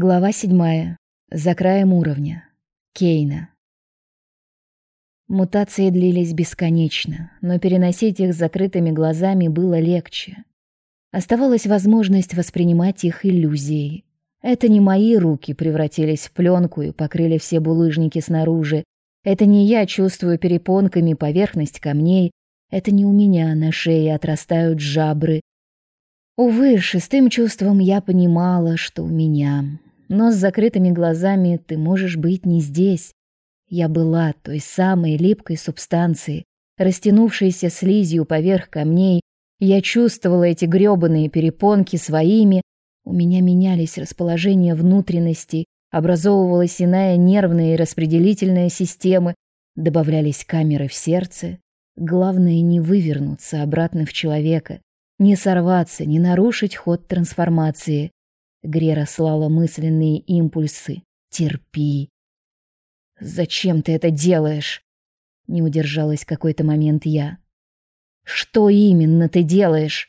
Глава седьмая. За краем уровня. Кейна. Мутации длились бесконечно, но переносить их с закрытыми глазами было легче. Оставалась возможность воспринимать их иллюзией. Это не мои руки превратились в пленку и покрыли все булыжники снаружи. Это не я чувствую перепонками поверхность камней. Это не у меня на шее отрастают жабры, Увы, шестым чувством я понимала, что у меня. Но с закрытыми глазами ты можешь быть не здесь. Я была той самой липкой субстанцией, растянувшейся слизью поверх камней. Я чувствовала эти грёбаные перепонки своими. У меня менялись расположения внутренностей, образовывалась иная нервная и распределительная системы, добавлялись камеры в сердце. Главное не вывернуться обратно в человека, не сорваться, не нарушить ход трансформации. Грера слала мысленные импульсы. Терпи. Зачем ты это делаешь? Не удержалась какой-то момент я. Что именно ты делаешь?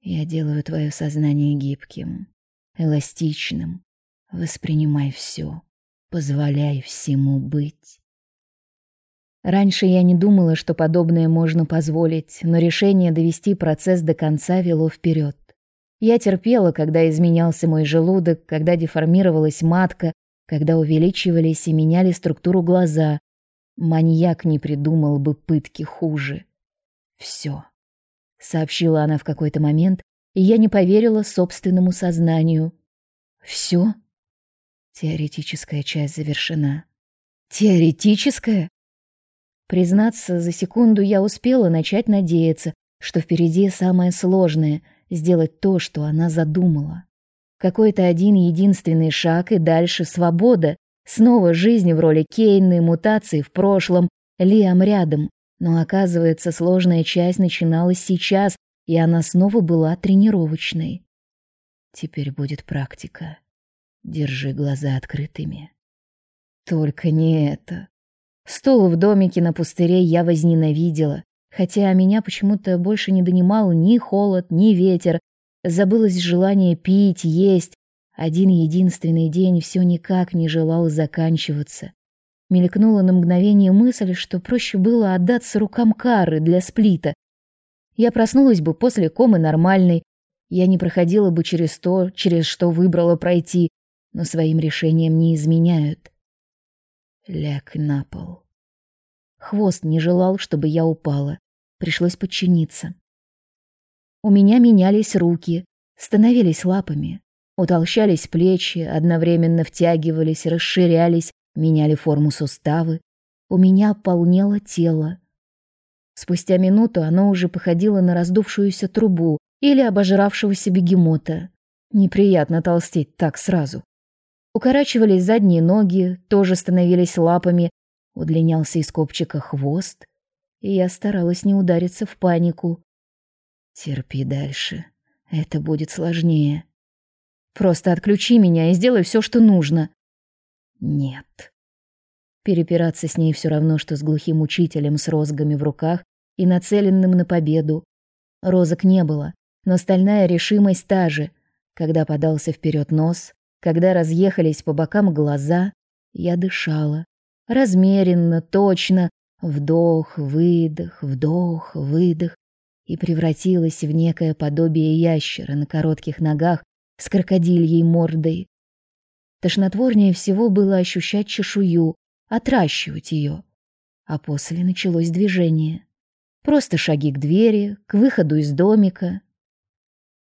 Я делаю твое сознание гибким, эластичным. Воспринимай все, позволяй всему быть. Раньше я не думала, что подобное можно позволить, но решение довести процесс до конца вело вперед. Я терпела, когда изменялся мой желудок, когда деформировалась матка, когда увеличивались и меняли структуру глаза. Маньяк не придумал бы пытки хуже. Все, сообщила она в какой-то момент, и я не поверила собственному сознанию. Все? Теоретическая часть завершена. Теоретическая? Признаться, за секунду я успела начать надеяться, что впереди самое сложное — сделать то, что она задумала. Какой-то один единственный шаг, и дальше свобода. Снова жизнь в роли Кейны, мутации в прошлом, Лиам рядом. Но оказывается, сложная часть начиналась сейчас, и она снова была тренировочной. Теперь будет практика. Держи глаза открытыми. Только не это. Стол в домике на пустыре я возненавидела, хотя меня почему-то больше не донимал ни холод, ни ветер. Забылось желание пить, есть. Один единственный день все никак не желал заканчиваться. Мелькнула на мгновение мысль, что проще было отдаться рукам Кары для сплита. Я проснулась бы после комы нормальной, я не проходила бы через то, через что выбрала пройти, но своим решением не изменяют. Ляг на пол. Хвост не желал, чтобы я упала. Пришлось подчиниться. У меня менялись руки, становились лапами, утолщались плечи, одновременно втягивались, расширялись, меняли форму суставы. У меня полнело тело. Спустя минуту оно уже походило на раздувшуюся трубу или обожравшегося бегемота. Неприятно толстеть так сразу. Укорачивались задние ноги, тоже становились лапами, удлинялся из копчика хвост, и я старалась не удариться в панику. Терпи дальше. Это будет сложнее. Просто отключи меня и сделай все, что нужно. Нет. Перепираться с ней все равно, что с глухим учителем с розгами в руках и нацеленным на победу. Розок не было, но стальная решимость та же. Когда подался вперед нос, когда разъехались по бокам глаза, я дышала. Размеренно, точно. Вдох, выдох, вдох, выдох. И превратилась в некое подобие ящера на коротких ногах с крокодильей мордой. Тошнотворнее всего было ощущать чешую, отращивать ее. А после началось движение. Просто шаги к двери, к выходу из домика.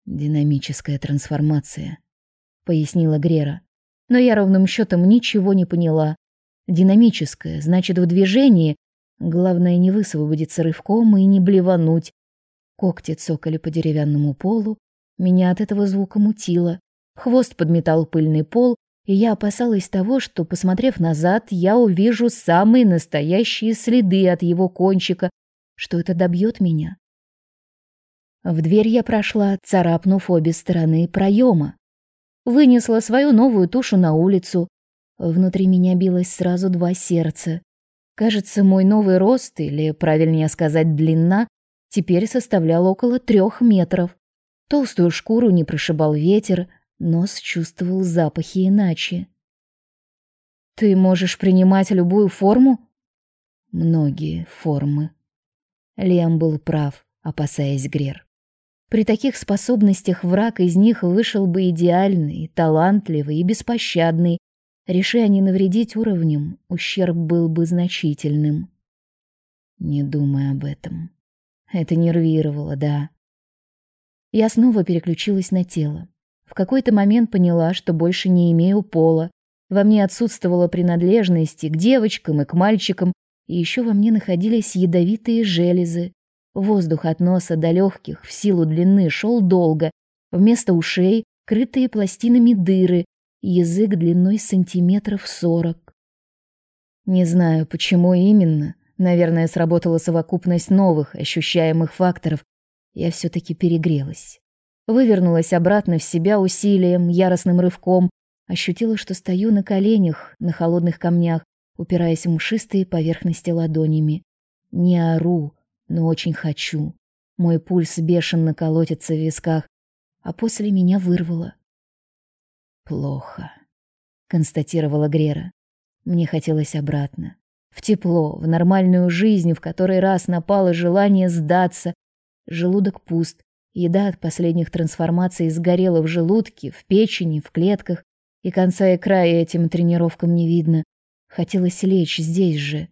Динамическая трансформация пояснила Грера. Но я ровным счетом ничего не поняла. Динамическое, значит, в движении. Главное не высвободиться рывком и не блевануть. Когти цокали по деревянному полу. Меня от этого звука мутило. Хвост подметал пыльный пол, и я опасалась того, что, посмотрев назад, я увижу самые настоящие следы от его кончика, что это добьет меня. В дверь я прошла, царапнув обе стороны проема вынесла свою новую тушу на улицу. Внутри меня билось сразу два сердца. Кажется, мой новый рост, или, правильнее сказать, длина, теперь составлял около трех метров. Толстую шкуру не прошибал ветер, Нос чувствовал запахи иначе. Ты можешь принимать любую форму? Многие формы. Лем был прав, опасаясь Грер. При таких способностях враг из них вышел бы идеальный, талантливый и беспощадный. Реши они навредить уровнем, ущерб был бы значительным. Не думай об этом. Это нервировало, да. Я снова переключилась на тело. В какой-то момент поняла, что больше не имею пола. Во мне отсутствовала принадлежность и к девочкам, и к мальчикам, и еще во мне находились ядовитые железы. Воздух от носа до легких в силу длины шел долго. Вместо ушей крытые пластинами дыры, язык длиной сантиметров сорок. Не знаю, почему именно. Наверное, сработала совокупность новых ощущаемых факторов. Я все таки перегрелась. Вывернулась обратно в себя усилием, яростным рывком, ощутила, что стою на коленях, на холодных камнях, упираясь в мшистые поверхности ладонями. Не ору, но очень хочу. Мой пульс бешено колотится в висках, а после меня вырвало. Плохо, констатировала Грера. Мне хотелось обратно, в тепло, в нормальную жизнь, в которой раз напало желание сдаться. Желудок пуст, еда от последних трансформаций сгорела в желудке, в печени, в клетках, и конца и края этим тренировкам не видно. Хотелось лечь здесь же.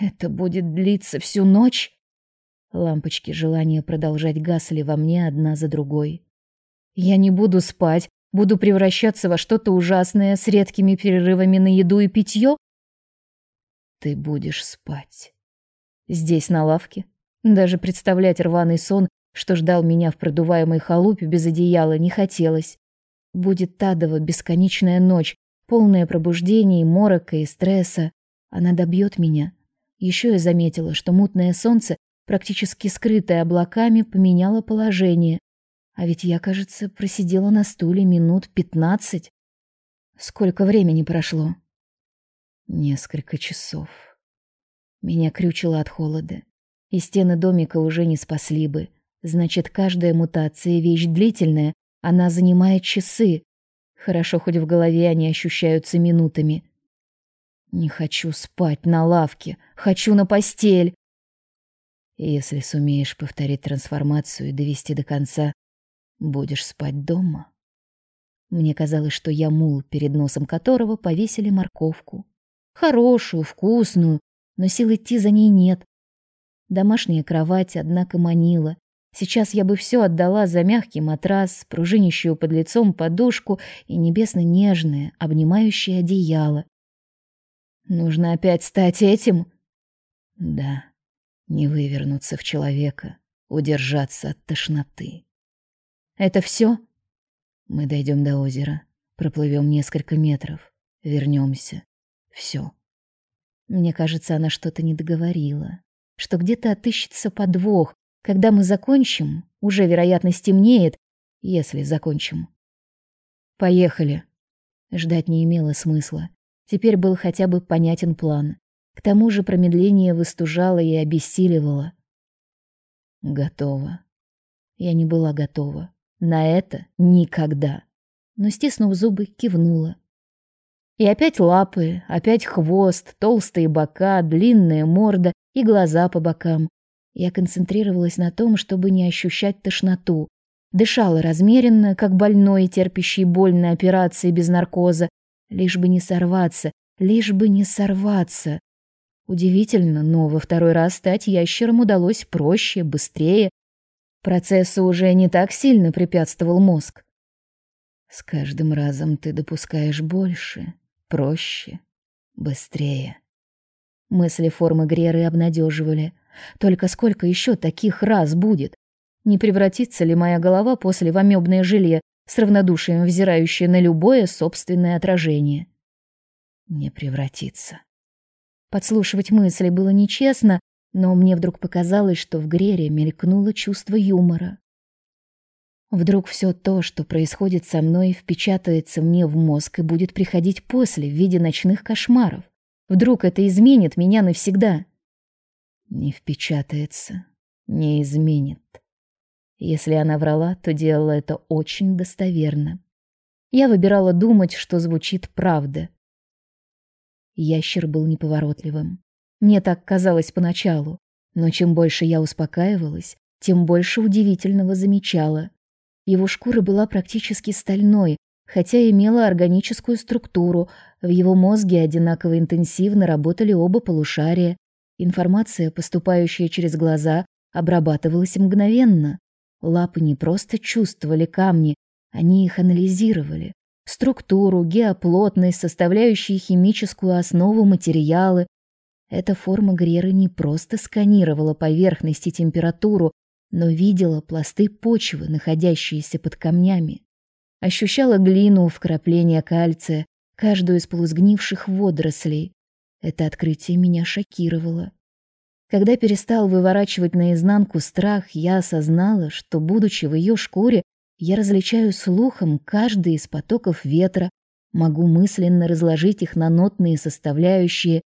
Это будет длиться всю ночь? Лампочки желания продолжать гасли во мне одна за другой. Я не буду спать, буду превращаться во что-то ужасное с редкими перерывами на еду и питье? Ты будешь спать. Здесь, на лавке. Даже представлять рваный сон, что ждал меня в продуваемой халупе без одеяла, не хотелось. Будет Тадова бесконечная ночь, полное пробуждений, морока и стресса. Она добьет меня. Еще я заметила, что мутное солнце, практически скрытое облаками, поменяло положение. А ведь я, кажется, просидела на стуле минут пятнадцать. Сколько времени прошло? Несколько часов. Меня крючило от холода, и стены домика уже не спасли бы. Значит, каждая мутация — вещь длительная, она занимает часы. Хорошо, хоть в голове они ощущаются минутами. Не хочу спать на лавке, хочу на постель. Если сумеешь повторить трансформацию и довести до конца, будешь спать дома. Мне казалось, что я мул, перед носом которого повесили морковку. Хорошую, вкусную, но сил идти за ней нет. Домашняя кровать, однако, манила. Сейчас я бы все отдала за мягкий матрас, пружинящую под лицом подушку и небесно-нежное, обнимающее одеяло. Нужно опять стать этим? Да, не вывернуться в человека, удержаться от тошноты. Это все? Мы дойдем до озера, проплывем несколько метров, вернемся. Все. Мне кажется, она что-то не договорила, что где-то отыщется подвох, когда мы закончим, уже, вероятно, стемнеет, если закончим. Поехали. Ждать не имело смысла. Теперь был хотя бы понятен план. К тому же промедление выстужало и обессиливало. Готово. Я не была готова. На это никогда. Но, стиснув зубы, кивнула. И опять лапы, опять хвост, толстые бока, длинная морда и глаза по бокам, я концентрировалась на том, чтобы не ощущать тошноту. Дышала размеренно, как больной, терпящий боль на операции без наркоза, лишь бы не сорваться, лишь бы не сорваться. Удивительно, но во второй раз стать ящером удалось проще, быстрее. Процессу уже не так сильно препятствовал мозг. С каждым разом ты допускаешь больше, проще, быстрее. Мысли формы Греры обнадеживали. Только сколько еще таких раз будет? Не превратится ли моя голова после в амебное желе, с равнодушием взирающее на любое собственное отражение? Не превратится. Подслушивать мысли было нечестно, но мне вдруг показалось, что в Грере мелькнуло чувство юмора. Вдруг все то, что происходит со мной, впечатается мне в мозг и будет приходить после в виде ночных кошмаров. Вдруг это изменит меня навсегда? Не впечатается, не изменит. Если она врала, то делала это очень достоверно. Я выбирала думать, что звучит правда. Ящер был неповоротливым. Мне так казалось поначалу, но чем больше я успокаивалась, тем больше удивительного замечала. Его шкура была практически стальной, хотя имела органическую структуру. В его мозге одинаково интенсивно работали оба полушария. Информация, поступающая через глаза, обрабатывалась мгновенно. Лапы не просто чувствовали камни, они их анализировали. Структуру, геоплотность, составляющие химическую основу материалы. Эта форма Греры не просто сканировала поверхность и температуру, но видела пласты почвы, находящиеся под камнями. Ощущала глину, вкрапления кальция, каждую из полусгнивших водорослей. Это открытие меня шокировало. Когда перестал выворачивать наизнанку страх, я осознала, что, будучи в ее шкуре, я различаю слухом каждый из потоков ветра, могу мысленно разложить их на нотные составляющие.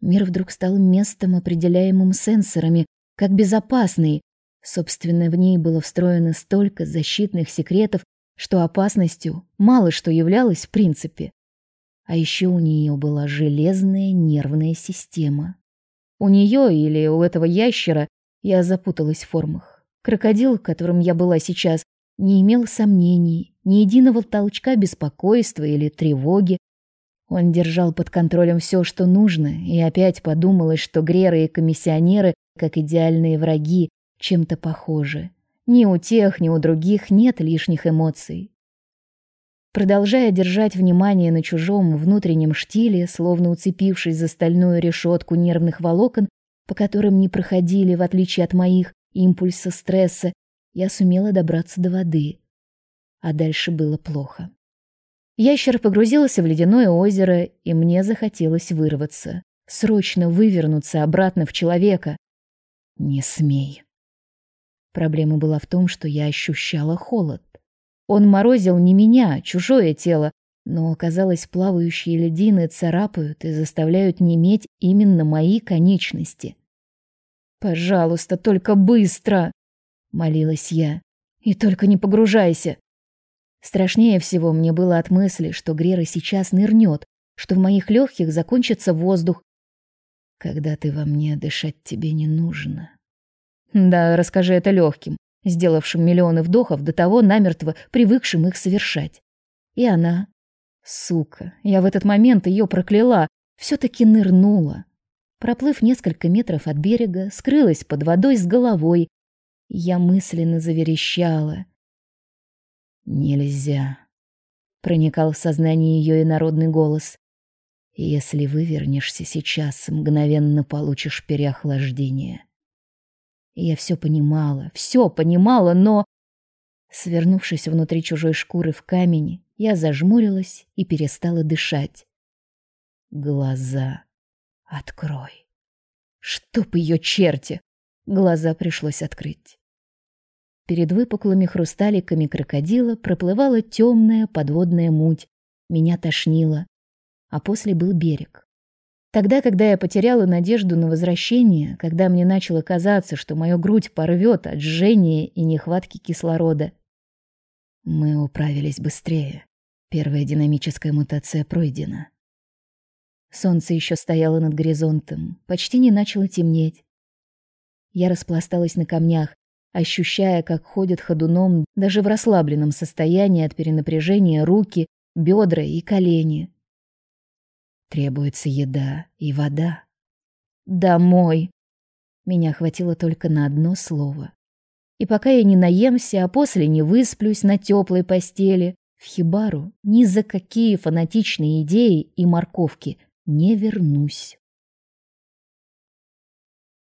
Мир вдруг стал местом, определяемым сенсорами, как безопасный. Собственно, в ней было встроено столько защитных секретов, что опасностью мало что являлось в принципе. А еще у нее была железная нервная система. У нее или у этого ящера я запуталась в формах. Крокодил, которым я была сейчас, не имел сомнений, ни единого толчка беспокойства или тревоги. Он держал под контролем все, что нужно, и опять подумалось, что Греры и комиссионеры, как идеальные враги, чем-то похожи. Ни у тех, ни у других нет лишних эмоций. Продолжая держать внимание на чужом внутреннем штиле, словно уцепившись за стальную решетку нервных волокон, по которым не проходили, в отличие от моих, импульса стресса, я сумела добраться до воды. А дальше было плохо. Ящер погрузился в ледяное озеро, и мне захотелось вырваться, срочно вывернуться обратно в человека. Не смей. Проблема была в том, что я ощущала холод. Он морозил не меня, а чужое тело, но, оказалось, плавающие льдины царапают и заставляют неметь именно мои конечности. «Пожалуйста, только быстро!» молилась я. И только не погружайся. Страшнее всего мне было от мысли, что Грера сейчас нырнет, что в моих легких закончится воздух. Когда ты во мне дышать тебе не нужно. Да, расскажи это легким, сделавшим миллионы вдохов до того намертво привыкшим их совершать. И она, сука, я в этот момент ее прокляла, все таки нырнула. Проплыв несколько метров от берега, скрылась под водой с головой я мысленно заверещала. «Нельзя», — проникал в сознание ее инородный голос. «Если вывернешься сейчас, мгновенно получишь переохлаждение». Я все понимала, все понимала, но... Свернувшись внутри чужой шкуры в камень, я зажмурилась и перестала дышать. Глаза открой. Чтоб ее черти! Глаза пришлось открыть. Перед выпуклыми хрусталиками крокодила проплывала темная подводная муть. Меня тошнило. А после был берег. Тогда, когда я потеряла надежду на возвращение, когда мне начало казаться, что мою грудь порвет от жжения и нехватки кислорода, мы управились быстрее. Первая динамическая мутация пройдена. Солнце еще стояло над горизонтом, почти не начало темнеть. Я распласталась на камнях, ощущая, как ходят ходуном даже в расслабленном состоянии от перенапряжения руки, бедра и колени. Требуется еда и вода. Домой. Меня хватило только на одно слово. И пока я не наемся, а после не высплюсь на теплой постели, в хибару ни за какие фанатичные идеи и морковки не вернусь.